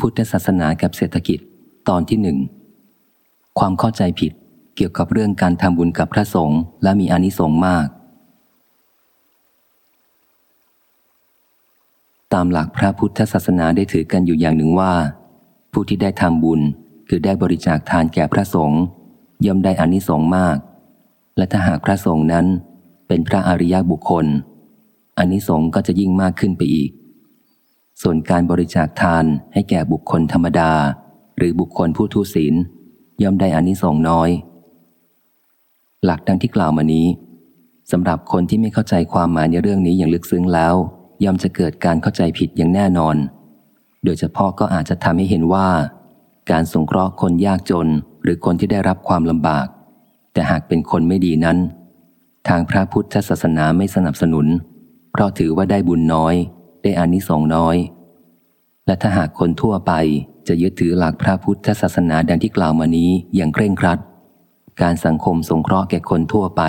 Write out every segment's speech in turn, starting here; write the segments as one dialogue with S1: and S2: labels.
S1: พุทธศาสนากับเศรษฐกิจ ตอนที่หนึ่ง ความเข้าใจผิดเกี่ยวกับเรื่องการทำบุญกับพระสงฆ์และมีอานิสงส์มาก ตามหลักพระพุทธศาสนาได้ถือกันอยู่อย่างหนึ่งว่า ผู้ที่ได้ทำบุญคือได้บริจาคทานแก่พระสงฆ์ย่อมได้อานิสงส์มาก และถ้าหากพระสงฆ์นั้นเป็นพระอริยบุคคลอานิสงส์ก็จะยิ่งมากขึ้นไปอีก ส่วนการบริจาคทานให้แก่บุคคลธรรมดา หรือบุคคลผู้ทุศีล ย่อมได้อานิสงส์น้อย หลักดังที่กล่าวมานี้สำหรับคนที่ไม่เข้าใจความหมายในเรื่องนี้อย่างลึกซึ้งแล้ว ย่อมจะเกิดการเข้าใจผิดอย่างแน่นอน โดยเฉพาะก็อาจจะทำให้เห็นว่า การสงเคราะห์คนยากจนหรือคนที่ได้รับความลำบาก แต่หากเป็นคนไม่ดีนั้น ทางพระพุทธศาสนาไม่สนับสนุน เพราะถือว่าได้บุญน้อย ได้อานิสงส์น้อย และถ้าหากคนทั่วไปจะยึดถือหลักพระพุทธศาสนาดังที่กล่าวมานี้อย่างเคร่งครัด การสังคมสงเคราะห์แก่คนทั่วไป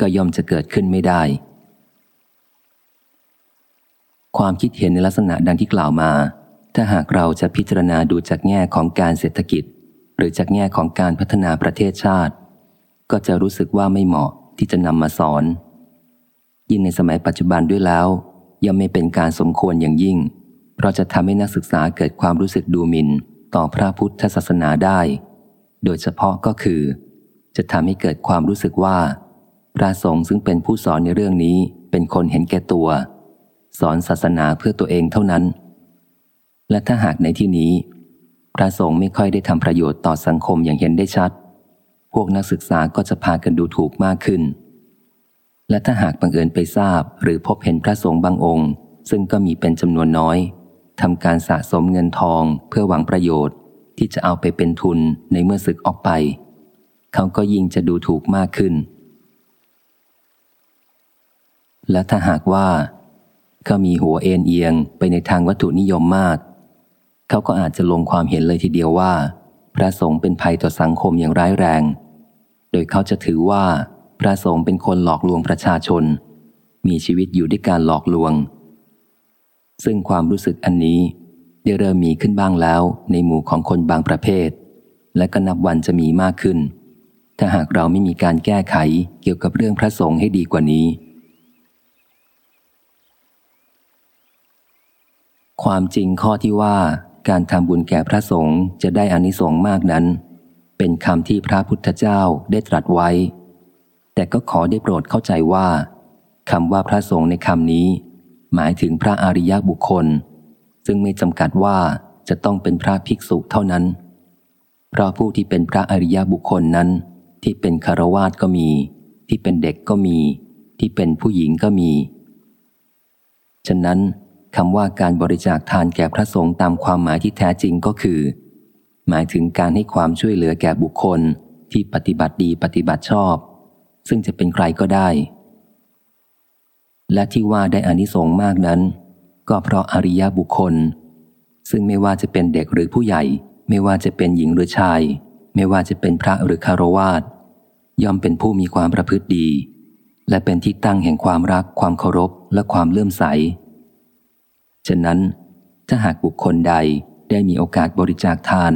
S1: ก็ย่อมจะเกิดขึ้นไม่ได้ ความคิดเห็นในลักษณะดังที่กล่าวมา ถ้าหากเราจะพิจารณาดูจากแง่ของการเศรษฐกิจ หรือจากแง่ของการพัฒนาประเทศชาติ ก็จะรู้สึกว่าไม่เหมาะที่จะนำมาสอน ยิ่งในสมัยปัจจุบันด้วยแล้ว ย่อมไม่เป็นการสมควรอย่างยิ่ง เพราะจะทำให้นักศึกษาเกิดความรู้สึกดูหมิน่น ต่อพระพุทธศาสนาได้ โดยเฉพาะก็คือ จะทำให้เกิดความรู้สึกว่า พระสงฆ์ซึ่งเป็นผู้สอนในเรื่องนี้เป็นคนเห็นแก่ตัว สอนศาสนาเพื่อตัวเองเท่านั้น และถ้าหากในที่นี้ พระสงฆ์ไม่ค่อยได้ทำประโยชน์ต่อสังคมอย่างเห็นได้ชัด พวกนักศึกษาก็จะพากันดูถูกมากขึ้น และถ้าหากบังเอิญไปทราบหรือพบเห็นพระสงฆ์บางองค์ ซึ่งก็มีเป็นจำนวนน้อยทำการสะสมเงินทองเพื่อหวังประโยชน์ ที่จะเอาไปเป็นทุนในเมื่อศึกออกไป เขาก็ยิ่งจะดูถูกมากขึ้น และถ้าหากว่า เขามีหัวเอ็นเอียงไปในทางวัตถุนิยมมาก เขาก็อาจจะลงความเห็นเลยทีเดียวว่า พระสงฆ์เป็นภัยต่อสังคมอย่างร้ายแรง โดยเขาจะถือว่า พระสงฆ์เป็นคนหลอกลวงประชาชน มีชีวิตอยู่ด้วยการหลอกลวง ซึ่งความรู้สึกอันนี้ได้เริ่มมีขึ้นบ้างแล้วในหมู่ของคนบางประเภท และก็นับวันจะมีมากขึ้น ถ้าหากเราไม่มีการแก้ไขเกี่ยวกับเรื่องพระสงฆ์ให้ดีกว่านี้ ความจริงข้อที่ว่าการทำบุญแก่พระสงฆ์จะได้อานิสงส์มากนั้น เป็นคำที่พระพุทธเจ้าได้ตรัสไว้ แต่ก็ขอได้โปรดเข้าใจว่าคำว่าพระสงฆ์ในคำนี้ หมายถึงพระอริยบุคคล ซึ่งไม่จำกัดว่าจะต้องเป็นพระภิกษุเท่านั้น เพราะผู้ที่เป็นพระอริยบุคคลนั้น ที่เป็นคารวาสก็มี ที่เป็นเด็กก็มี ที่เป็นผู้หญิงก็มี ฉะนั้นคำว่าการบริจาคทานแก่พระสงฆ์ตามความหมายที่แท้จริงก็คือ หมายถึงการให้ความช่วยเหลือแก่บุคคลที่ปฏิบัติดีปฏิบัติชอบ ซึ่งจะเป็นใครก็ได้ และที่ว่าได้อานิสงส์มากนั้น ก็เพราะอริยบุคคล ซึ่งไม่ว่าจะเป็นเด็กหรือผู้ใหญ่ ไม่ว่าจะเป็นหญิงหรือชาย ไม่ว่าจะเป็นพระหรือคารวาสย่อมเป็นผู้มีความประพฤติดี และเป็นที่ตั้งแห่งความรักความเคารพและความเลื่อมใส ฉะนั้นถ้าหากบุคคลใดได้มีโอกาสบริจาคทาน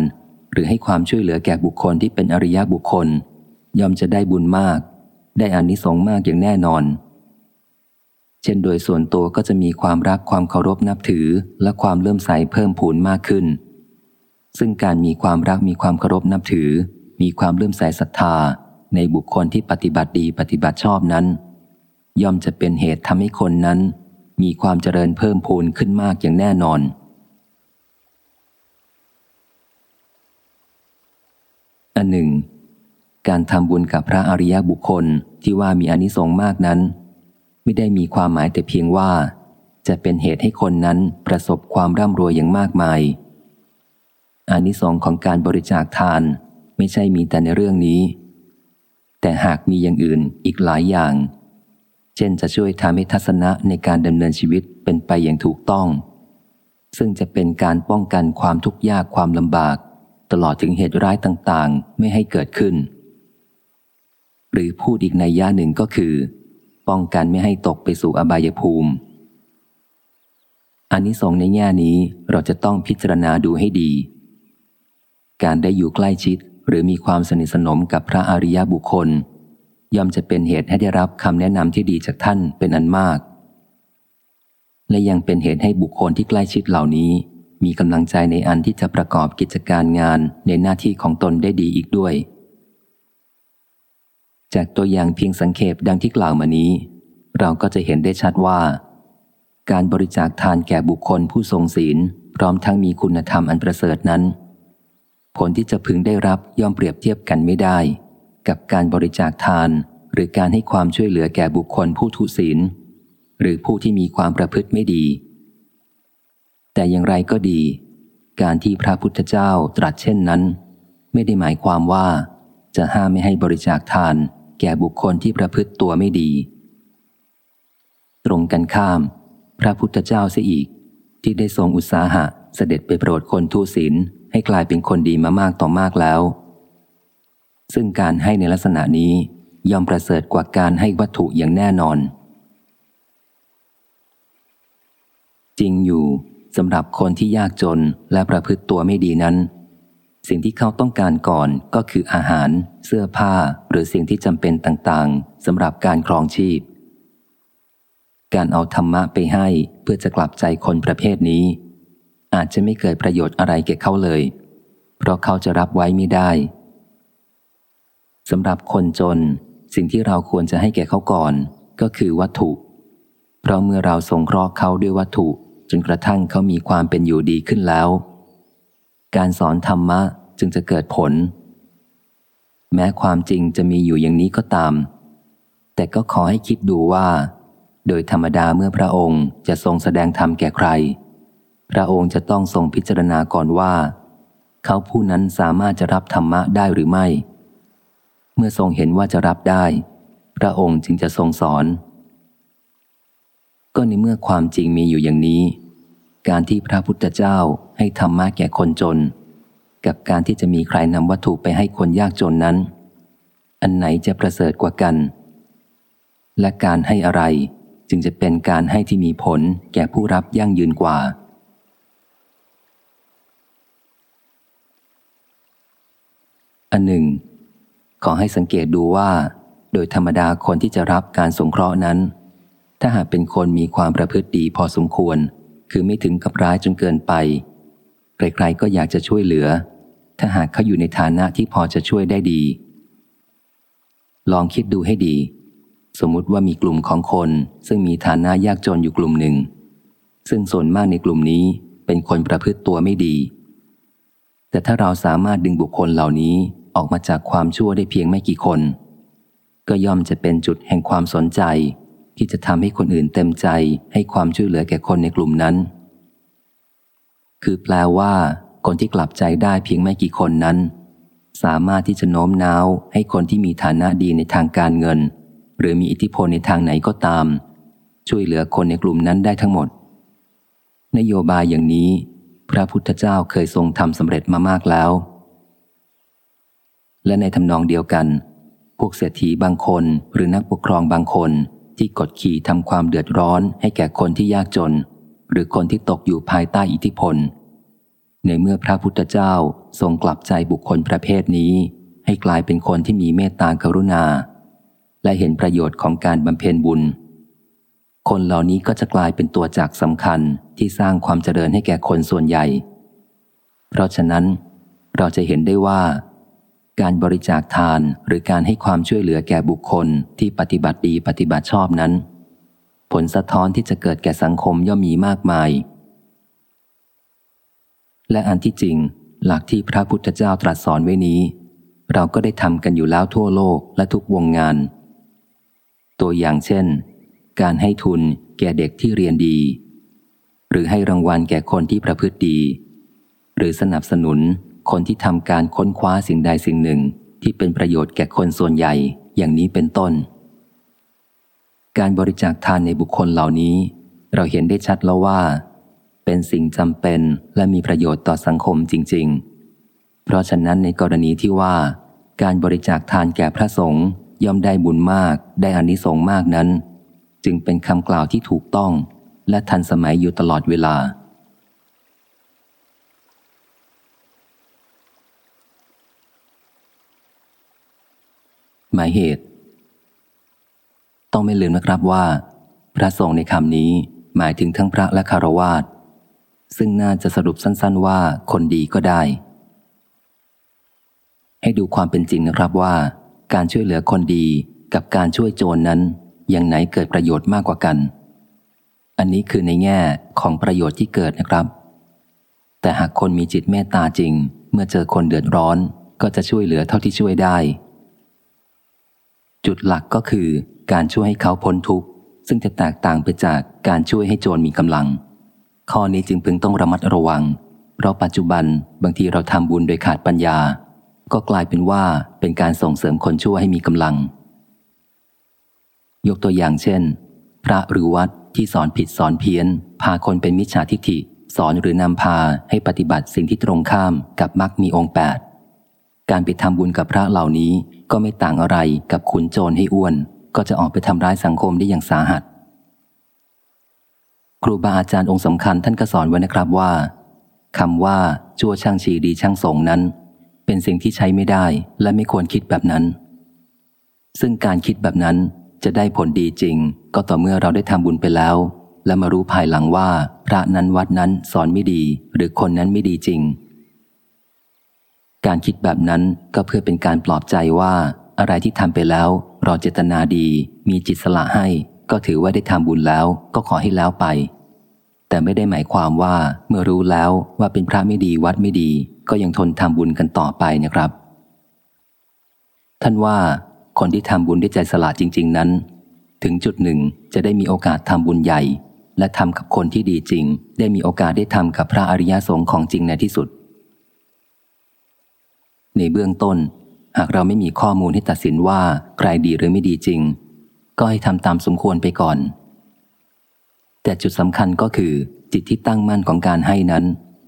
S1: หรือให้ความช่วยเหลือแก่บุคคลที่เป็นอริยบุคคล ย่อมจะได้บุญมาก ได้อานิสงส์มากอย่างแน่นอน เช่นโดยส่วนตัวก็จะมีความรักความเคารพนับถือและความเลื่อมใสเพิ่มพูนมากขึ้น ซึ่งการมีความรักมีความเคารพนับถือ มีความเลื่อมใสศรัทธา ในบุคคลที่ปฏิบัติดีปฏิบัติชอบนั้น ย่อมจะเป็นเหตุทำให้คนนั้น มีความเจริญเพิ่มพูนขึ้นมากอย่างแน่นอนอันหนึ่ง การทำบุญกับพระอริยบุคคลที่ว่ามีอนิสงส์มากนั้น ไม่ได้มีความหมายแต่เพียงว่า จะเป็นเหตุให้คนนั้นประสบความร่ำรวยอย่างมากมายอานิสงส์ของการบริจาคทานไม่ใช่มีแต่ในเรื่องนี้ แต่หากมีอย่างอื่นอีกหลายอย่าง เช่นจะช่วยทำให้ทัศนะในการดำเนินชีวิตเป็นไปอย่างถูกต้อง ซึ่งจะเป็นการป้องกันความทุกข์ยากความลำบาก ตลอดถึงเหตุร้ายต่างๆ ไม่ให้เกิดขึ้น หรือพูดอีกในย่าหนึ่งก็คือ ป้องกันไม่ให้ตกไปสู่อบายภูมิอันนี้สงในแง่นี้เราจะต้องพิจารณาดูให้ดี การได้อยู่ใกล้ชิดหรือมีความสนิทสนมกับพระอริยบุคคล ย่อมจะเป็นเหตุให้ได้รับคำแนะนำที่ดีจากท่านเป็นอันมาก และยังเป็นเหตุให้บุคคลที่ใกล้ชิดเหล่านี้ มีกำลังใจในอันที่จะประกอบกิจการงานในหน้าที่ของตนได้ดีอีกด้วย จากตัวอย่างเพียงสังเขปดังที่กล่าวมานี้ เราก็จะเห็นได้ชัดว่า การบริจาคทานแก่บุคคลผู้ทรงศีล พร้อมทั้งมีคุณธรรมอันประเสริฐนั้น ผลที่จะพึงได้รับย่อมเปรียบเทียบกันไม่ได้ กับการบริจาคทาน หรือการให้ความช่วยเหลือแก่บุคคลผู้ทุศีล หรือผู้ที่มีความประพฤติไม่ดี แต่อย่างไรก็ดี การที่พระพุทธเจ้าตรัสเช่นนั้น ไม่ได้หมายความว่าจะห้ามไม่ให้บริจาคทาน แก่บุคคลที่ประพฤติตัวไม่ดี ตรงกันข้าม พระพุทธเจ้าเสียอีก ที่ได้ทรงอุตสาหะเสด็จไปโปรดคนทุศีลให้กลายเป็นคนดีมามากต่อมากแล้ว ซึ่งการให้ในลักษณะนี้ย่อมประเสริฐกว่าการให้วัตถุอย่างแน่นอน จริงอยู่สำหรับคนที่ยากจนและประพฤติตัวไม่ดีนั้น สิ่งที่เขาต้องการก่อนก็คืออาหาร เสื้อผ้า หรือสิ่งที่จำเป็นต่างๆสำหรับการครองชีพ การเอาธรรมะไปให้เพื่อจะกลับใจคนประเภทนี้ อาจจะไม่เกิดประโยชน์อะไรแก่เขาเลย เพราะเขาจะรับไว้ไม่ได้สำหรับคนจน สิ่งที่เราควรจะให้แก่เขาก่อน ก็คือวัตถุ เพราะเมื่อเราสงเคราะห์เขาด้วยวัตถุ จนกระทั่งเขามีความเป็นอยู่ดีขึ้นแล้ว การสอนธรรมะจึงจะเกิดผล แม้ความจริงจะมีอยู่อย่างนี้ก็ตาม แต่ก็ขอให้คิดดูว่า โดยธรรมดาเมื่อพระองค์จะทรงแสดงธรรมแก่ใคร พระองค์จะต้องทรงพิจารณาก่อนว่า เขาผู้นั้นสามารถจะรับธรรมะได้หรือไม่ เมื่อทรงเห็นว่าจะรับได้ พระองค์จึงจะทรงสอน ก็ในเมื่อความจริงมีอยู่อย่างนี้ การที่พระพุทธเจ้าให้ธรรมะแก่คนจน กับการที่จะมีใครนำวัตถุไปให้คนยากจนนั้น อันไหนจะประเสริฐกว่ากัน และการให้อะไรจึงจะเป็นการให้ที่มีผลแก่ผู้รับยั่งยืนกว่า อันหนึ่ง ขอให้สังเกตดูว่า โดยธรรมดาคนที่จะรับการสงเคราะห์นั้น ถ้าหากเป็นคนมีความประพฤติดีพอสมควร คือไม่ถึงกับร้ายจนเกินไป ใครๆก็อยากจะช่วยเหลือ ถ้าหากเขาอยู่ในฐานะที่พอจะช่วยได้ดี ลองคิดดูให้ดี สมมุติว่ามีกลุ่มของคน ซึ่งมีฐานะยากจนอยู่กลุ่มหนึ่ง ซึ่งส่วนมากในกลุ่มนี้เป็นคนประพฤติตัวไม่ดี แต่ถ้าเราสามารถดึงบุคคลเหล่านี้ออกมาจากความชั่วได้เพียงไม่กี่คน ก็ย่อมจะเป็นจุดแห่งความสนใจ ที่จะทำให้คนอื่นเต็มใจให้ความช่วยเหลือแก่คนในกลุ่มนั้น คือแปลว่า คนที่กลับใจได้เพียงไม่กี่คนนั้น สามารถที่จะโน้มน้าวให้คนที่มีฐานะดีในทางการเงิน หรือมีอิทธิพลในทางไหนก็ตาม ช่วยเหลือคนในกลุ่มนั้นได้ทั้งหมด นโยบายอย่างนี้ พระพุทธเจ้าเคยทรงทำสำเร็จมามากแล้ว และในทำนองเดียวกัน พวกเศรษฐีบางคนหรือนักปกครองบางคน ที่กดขี่ทำความเดือดร้อนให้แก่คนที่ยากจน หรือคนที่ตกอยู่ภายใต้อิทธิพล ในเมื่อพระพุทธเจ้าทรงกลับใจบุคคลประเภทนี้ ให้กลายเป็นคนที่มีเมตตากรุณา และเห็นประโยชน์ของการบำเพ็ญบุญ คนเหล่านี้ก็จะกลายเป็นตัวจักสำคัญที่สร้างความเจริญให้แก่คนส่วนใหญ่ เพราะฉะนั้นเราจะเห็นได้ว่า การบริจาคทานหรือการให้ความช่วยเหลือแก่บุคคลที่ปฏิบัติดีปฏิบัติชอบนั้น ผลสะท้อนที่จะเกิดแก่สังคมย่อมมีมากมาย และอันที่จริง หลักที่พระพุทธเจ้าตรัสสอนไว้นี้ เราก็ได้ทำกันอยู่แล้วทั่วโลกและทุกวงงาน ตัวอย่างเช่น การให้ทุนแก่เด็กที่เรียนดี หรือให้รางวัลแก่คนที่ประพฤติดี หรือสนับสนุน คนที่ทำการค้นคว้าสิ่งใดสิ่งหนึ่งที่เป็นประโยชน์แก่คนส่วนใหญ่อย่างนี้เป็นต้น การบริจาคทานในบุคคลเหล่านี้ เราเห็นได้ชัดแล้วว่า เป็นสิ่งจำเป็นและมีประโยชน์ต่อสังคมจริง ๆ เพราะฉะนั้นในกรณีที่ว่า การบริจาคทานแก่พระสงฆ์ย่อมได้บุญมากได้อานิสงส์มากนั้น จึงเป็นคำกล่าวที่ถูกต้อง และทันสมัยอยู่ตลอดเวลา หมายเหตุ ต้องไม่ลืมนะครับว่า พระสงฆ์ในคำนี้หมายถึงทั้งพระและคารวาสซึ่งน่าจะสรุปสั้น ๆ ว่าคนดีก็ได้ ให้ดูความเป็นจริงนะครับว่า การช่วยเหลือคนดีกับการช่วยโจรนนั้น อย่างไหนเกิดประโยชน์มากกว่ากัน อันนี้คือในแง่ของประโยชน์ที่เกิดนะครับ แต่หากคนมีจิตเมตตาจริง เมื่อเจอคนเดือดร้อนก็จะช่วยเหลือเท่าที่ช่วยได้ จุดหลักก็คือการช่วยให้เขาพ้นทุกข์ ซึ่งจะแตกต่างไปจากการช่วยให้โจรมีกำลัง ข้อนี้จึงพึงต้องระมัดระวัง เพราะปัจจุบันบางทีเราทำบุญโดยขาดปัญญา ก็กลายเป็นว่าเป็นการส่งเสริมคนชั่วให้มีกำลัง ยกตัวอย่างเช่น พระหรือวัดที่สอนผิดสอนเพี้ยน พาคนเป็นมิจฉาทิฏฐิ สอนหรือนำพาให้ปฏิบัติสิ่งที่ตรงข้ามกับมรรคมีองค์แปด การไปทำบุญกับพระเหล่านี้ก็ไม่ต่างอะไรกับขุนโจรให้อ้วน ก็จะออกไปทำร้ายสังคมได้อย่างสาหัส ครูบาอาจารย์องค์สำคัญท่านก็สอนไว้นะครับว่าคำว่าชั่วช่างชีดีช่างสงนั้น เป็นสิ่งที่ใช้ไม่ได้และไม่ควรคิดแบบนั้น ซึ่งการคิดแบบนั้นจะได้ผลดีจริง ก็ต่อเมื่อเราได้ทำบุญไปแล้ว และมารู้ภายหลังว่า พระนั้นวัดนั้นสอนไม่ดี หรือคนนั้นไม่ดีจริง การคิดแบบนั้นก็เพื่อเป็นการปลอบใจว่าอะไรที่ทำไปแล้ว เราเจตนาดีมีจิตสละให้ ก็ถือว่าได้ทำบุญแล้วก็ขอให้แล้วไป แต่ไม่ได้หมายความว่าเมื่อรู้แล้วว่าเป็นพระไม่ดีวัดไม่ดี ก็ยังทนทำบุญกันต่อไปนะครับ ท่านว่าคนที่ทำบุญด้วยใจสละจริง ๆ นั้น ถึงจุดหนึ่งจะได้มีโอกาสทำบุญใหญ่ และทำกับคนที่ดีจริง ได้มีโอกาสได้ทำกับพระอริยสงฆ์ของจริงในที่สุด ในเบื้องต้น หากเราไม่มีข้อมูลให้ตัดสินว่าใครดีหรือไม่ดีจริง ก็ให้ทำตามสมควรไปก่อน แต่จุดสำคัญก็คือ จิตที่ตั้งมั่นของการให้นั้น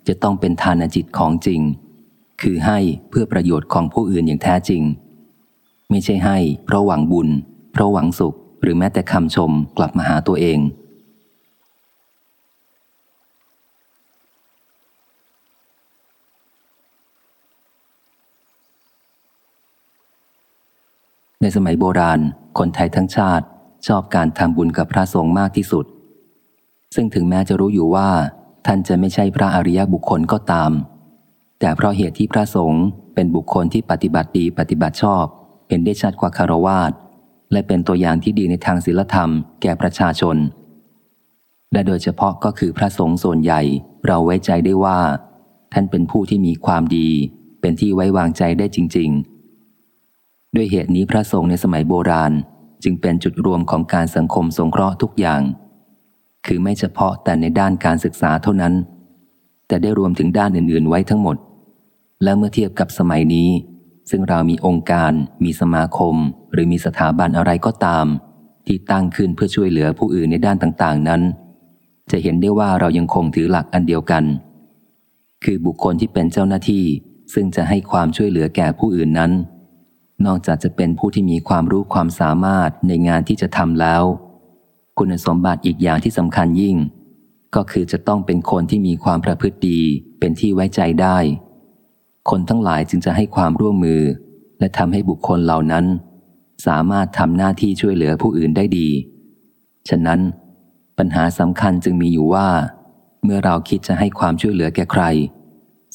S1: จะต้องเป็นทานจิตของจริง คือให้เพื่อประโยชน์ของผู้อื่นอย่างแท้จริง ไม่ใช่ให้ เพราะหวังบุญ เพราะหวังสุข หรือแม้แต่คำชมกลับมาหาตัวเอง ในสมัยโบราณ คนไทยทั้งชาติชอบการทำบุญกับพระสงฆ์มากที่สุด ซึ่งถึงแม้จะรู้อยู่ว่า ท่านจะไม่ใช่พระอริยบุคคลก็ตาม แต่เพราะเหตุที่พระสงฆ์เป็นบุคคลที่ปฏิบัติดีปฏิบัติชอบ เห็นได้ชัดกว่าคารวาสและเป็นตัวอย่างที่ดีในทางศีลธรรมแก่ประชาชน และโดยเฉพาะก็คือพระสงฆ์ส่วนใหญ่เราไว้ใจได้ว่า ท่านเป็นผู้ที่มีความดี เป็นที่ไว้วางใจได้จริง ๆ ด้วยเหตุนี้พระสงฆ์ในสมัยโบราณ จึงเป็นจุดรวมของการสังคมสงเคราะห์ทุกอย่าง คือไม่เฉพาะแต่ในด้านการศึกษาเท่านั้น แต่ได้รวมถึงด้านอื่น ๆ ไว้ทั้งหมด และเมื่อเทียบกับสมัยนี้ ซึ่งเรามีองค์การ มีสมาคม หรือมีสถาบันอะไรก็ตาม ที่ตั้งขึ้นเพื่อช่วยเหลือผู้อื่นในด้านต่างๆ นั้น จะเห็นได้ว่าเรายังคงถือหลักอันเดียวกัน คือบุคคลที่เป็นเจ้าหน้าที่ซึ่งจะให้ความช่วยเหลือแก่ผู้อื่นนั้น นอกจากจะเป็นผู้ที่มีความรู้ความสามารถในงานที่จะทำแล้ว คุณสมบัติอีกอย่างที่สำคัญยิ่ง ก็คือจะต้องเป็นคนที่มีความประพฤติดีเป็นที่ไว้ใจได้ คนทั้งหลายจึงจะให้ความร่วมมือ และทำให้บุคคลเหล่านั้น สามารถทำหน้าที่ช่วยเหลือผู้อื่นได้ดี ฉะนั้น ปัญหาสำคัญจึงมีอยู่ว่า เมื่อเราคิดจะให้ความช่วยเหลือแก่ใคร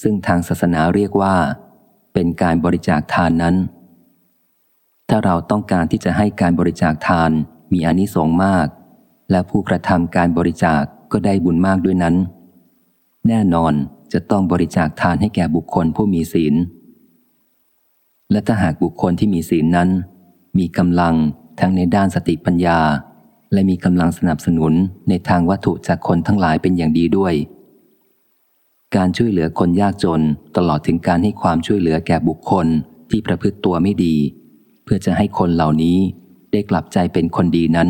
S1: ซึ่งทางศาสนาเรียกว่า เป็นการบริจาคทานนั้น ถ้าเราต้องการที่จะให้การบริจาคทานมีอนิสงส์มาก และผู้กระทำการบริจาคก็ได้บุญมากด้วยนั้น แน่นอนจะต้องบริจาคทานให้แก่บุคคลผู้มีศีล และถ้าหากบุคคลที่มีศีลนั้น มีกำลังทั้งในด้านสติปัญญา และมีกำลังสนับสนุนในทางวัตถุจากคนทั้งหลายเป็นอย่างดีด้วย การช่วยเหลือคนยากจนตลอดถึงการให้ความช่วยเหลือแก่บุคคลที่ประพฤติตัวไม่ดี พื่อจะให้คนเหล่านี้ได้กลับใจเป็นคนดีนั้น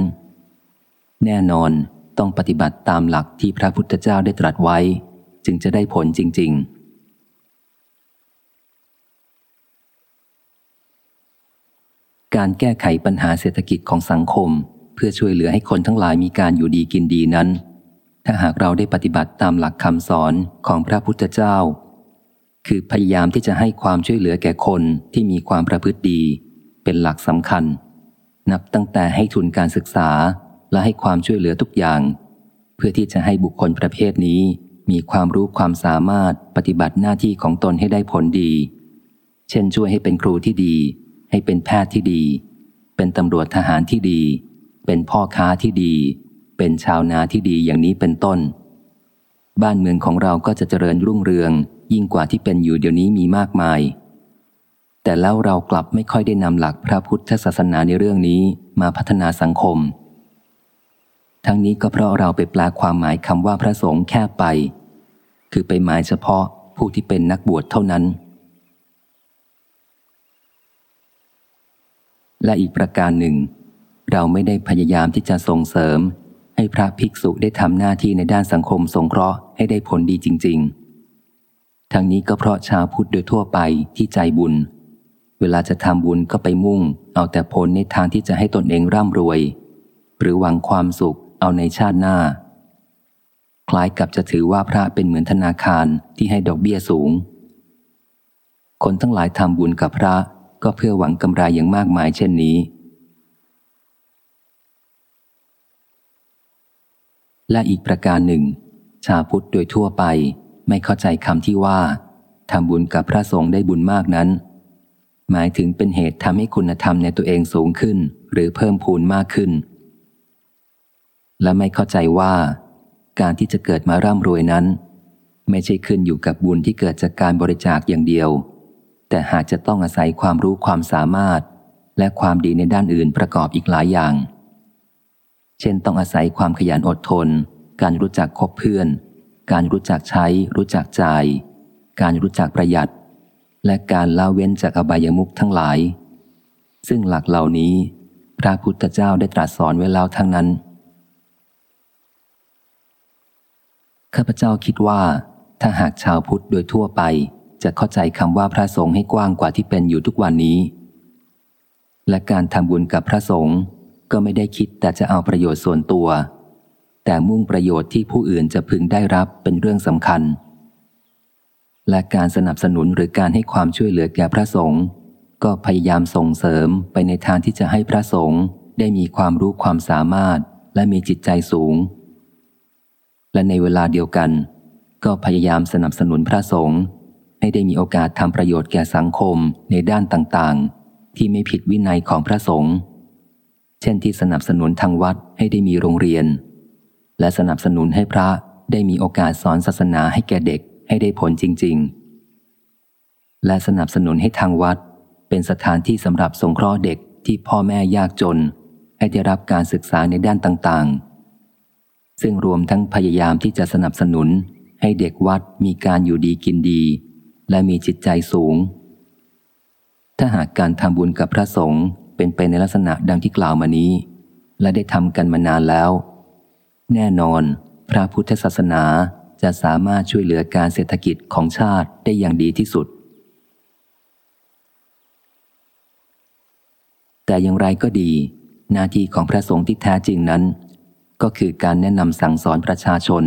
S1: แน่นอนต้องปฏิบัติตามหลักที่พระพุทธเจ้าได้ตรัสไว้ จึงจะได้ผลจริง ๆการแก้ไขปัญหาเศรษฐกิจของสังคม เพื่อช่วยเหลือให้คนทั้งหลายมีการอยู่ดีกินดีนั้น ถ้าหากเราได้ปฏิบัติตามหลักคำสอนของพระพุทธเจ้า คือพยายามที่จะให้ความช่วยเหลือแก่คนที่มีความประพฤติดี เป็นหลักสำคัญ นับตั้งแต่ให้ทุนการศึกษาและให้ความช่วยเหลือทุกอย่าง เพื่อที่จะให้บุคคลประเภทนี้มีความรู้ความสามารถปฏิบัติหน้าที่ของตนให้ได้ผลดี เช่นช่วยให้เป็นครูที่ดี ให้เป็นแพทย์ที่ดี เป็นตำรวจทหารที่ดี เป็นพ่อค้าที่ดี เป็นชาวนาที่ดีอย่างนี้เป็นต้น บ้านเมืองของเราก็จะเจริญรุ่งเรือง ยิ่งกว่าที่เป็นอยู่เดี๋ยวนี้มีมากมาย แต่แล้วเรากลับไม่ค่อยได้นำหลักพระพุทธศาสนาในเรื่องนี้มาพัฒนาสังคม ทั้งนี้ก็เพราะเราไปแปลความหมายคำว่าพระสงฆ์แค่ไป คือไปหมายเฉพาะผู้ที่เป็นนักบวชเท่านั้น และอีกประการหนึ่ง เราไม่ได้พยายามที่จะส่งเสริม ให้พระภิกษุได้ทำหน้าที่ในด้านสังคมสงเคราะห์ให้ได้ผลดีจริง ๆ ทั้งนี้ก็เพราะชาวพุทธโดยทั่วไปที่ใจบุญ เวลาจะทำบุญก็ไปมุ่ง เอาแต่ผลในทางที่จะให้ตนเองร่ำรวย หรือหวังความสุขเอาในชาติหน้า คล้ายกับจะถือว่าพระเป็นเหมือนธนาคารที่ให้ดอกเบี้ยสูง คนทั้งหลายทำบุญกับพระก็เพื่อหวังกำไรอย่างมากมายเช่นนี้ และอีกประการหนึ่ง ชาพุทธโดยทั่วไปไม่เข้าใจคำที่ว่าทำบุญกับพระสงฆ์ได้บุญมากนั้น หมายถึงเป็นเหตุทำให้คุณธรรมในตัวเองสูงขึ้น หรือเพิ่มพูนมากขึ้น และไม่เข้าใจว่า การที่จะเกิดมาร่ำรวยนั้น ไม่ใช่ขึ้นอยู่กับบุญที่เกิดจากการบริจาคอย่างเดียว แต่หากจะต้องอาศัยความรู้ความสามารถ และความดีในด้านอื่นประกอบอีกหลายอย่าง เช่นต้องอาศัยความขยันอดทน การรู้จักคบเพื่อน การรู้จักใช้ รู้จักจ่าย การรู้จักประหยัด และการละเว้นจากอบายมุขทั้งหลาย ซึ่งหลักเหล่านี้ พระพุทธเจ้าได้ตรัสสอนไว้แล้วทั้งนั้น ข้าพเจ้าคิดว่า ถ้าหากชาวพุทธโดยทั่วไป จะเข้าใจคำว่าพระสงฆ์ให้กว้างกว่าที่เป็นอยู่ทุกวันนี้ และการทำบุญกับพระสงฆ์ก็ไม่ได้คิดแต่จะเอาประโยชน์ส่วนตัว แต่มุ่งประโยชน์ที่ผู้อื่นจะพึงได้รับเป็นเรื่องสำคัญ และการสนับสนุนหรือการให้ความช่วยเหลือแก่พระสงฆ์ก็พยายามส่งเสริมไปในทางที่จะให้พระสงฆ์ได้มีความรู้ความสามารถและมีจิตใจสูง และในเวลาเดียวกัน ก็พยายามสนับสนุนพระสงฆ์ให้ได้มีโอกาสทำประโยชน์แก่สังคมในด้านต่างๆ ที่ไม่ผิดวินัยของพระสงฆ์เช่นที่สนับสนุนทางวัดให้ได้มีโรงเรียน และสนับสนุนให้พระได้มีโอกาสสอนศาสนาให้แก่เด็ก ให้ได้ผลจริง ๆ และสนับสนุนให้ทางวัด เป็นสถานที่สำหรับสงเคราะห์เด็กที่พ่อแม่ยากจน ให้ได้รับการศึกษาในด้านต่างๆ ซึ่งรวมทั้งพยายามที่จะสนับสนุน ให้เด็กวัดมีการอยู่ดีกินดี และมีจิตใจสูง ถ้าหากการทำบุญกับพระสงฆ์เป็นไปในลักษณะดังที่กล่าวมานี้ และได้ทำกันมานานแล้ว แน่นอน พระพุทธศาสนา จะสามารถช่วยเหลือการเศรษฐกิจของชาติได้อย่างดีที่สุด แต่อย่างไรก็ดี หน้าที่ของพระสงฆ์ที่แท้จริงนั้น ก็คือการแนะนำสั่งสอนประชาชน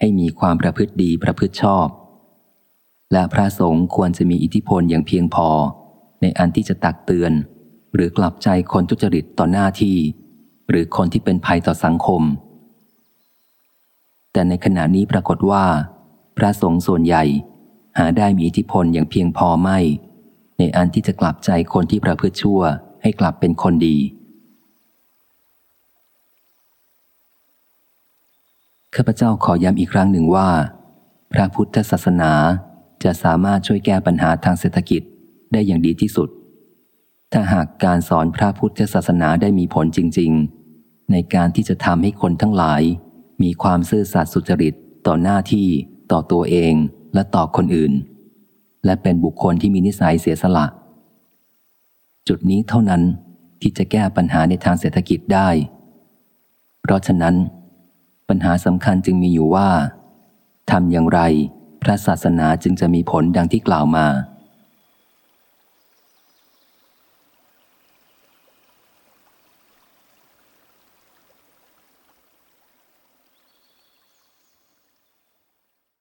S1: ให้มีความประพฤติดีประพฤติชอบ และพระสงฆ์ควรจะมีอิทธิพลอย่างเพียงพอ ในอันที่จะตักเตือน หรือกลับใจคนทุจริตต่อหน้าที่ หรือคนที่เป็นภัยต่อสังคม แต่ในขณะนี้ปรากฏว่า พระสงฆ์ส่วนใหญ่ หาได้มีอิทธิพลอย่างเพียงพอไม่ ในอันที่จะกลับใจคนที่ประพฤติชั่วให้กลับเป็นคนดี ข้าพเจ้าขอย้ำอีกครั้งหนึ่งว่า พระพุทธศาสนาจะสามารถช่วยแก้ปัญหาทางเศรษฐกิจได้อย่างดีที่สุด ถ้าหากการสอนพระพุทธศาสนาได้มีผลจริง ๆ ในการที่จะทำให้คนทั้งหลาย มีความซื่อสัตย์สุจริตต่อหน้าที่ต่อตัวเองและต่อคนอื่น และเป็นบุคคลที่มีนิสัยเสียสละ จุดนี้เท่านั้นที่จะแก้ปัญหาในทางเศรษฐกิจได้ เพราะฉะนั้น ปัญหาสำคัญจึงมีอยู่ว่าทำอย่างไร พระศาสนาจึงจะมีผลดังที่กล่าวมา